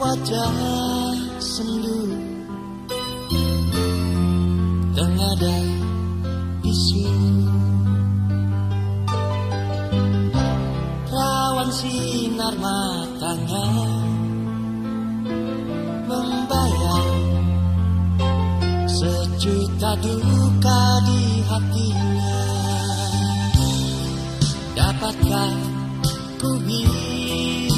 wajah sendu. Tengadai isu. Rawan sinar matanya Membayar Sejuta duka di hatinya. Dapatkah ku hiburkan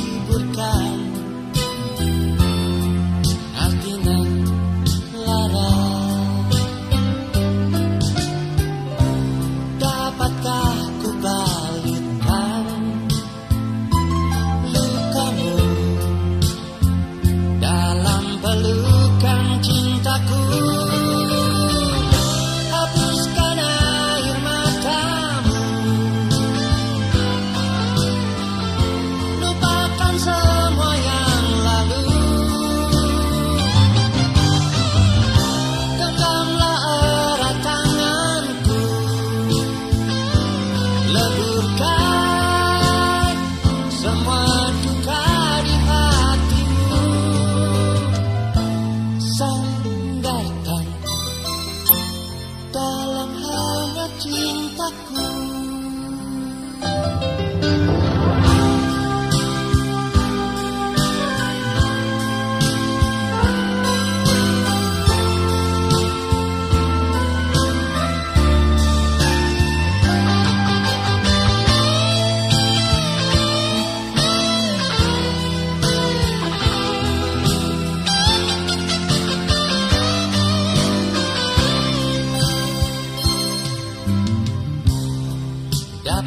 cintaku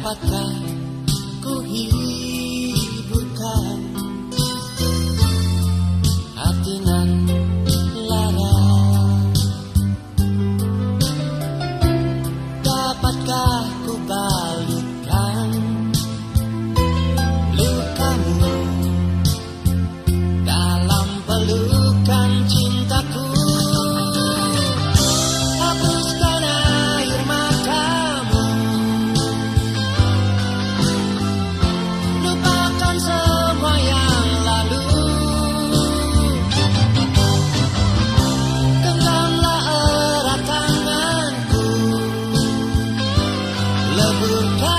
Dapatkah ku hidup goodbye.